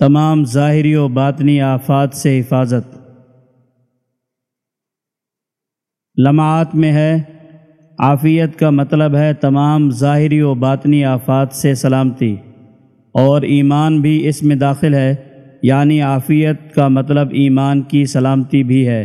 تمام ظاہری و باطنی آفات سے حفاظت۔ لمعات میں ہے، عافیت کا مطلب ہے تمام ظاہری و باطنی آفات سے سلامتی، اور ایمان بھی اس میں داخل ہے یعنی عافیت کا مطلب ایمان کی سلامتی بھی ہے۔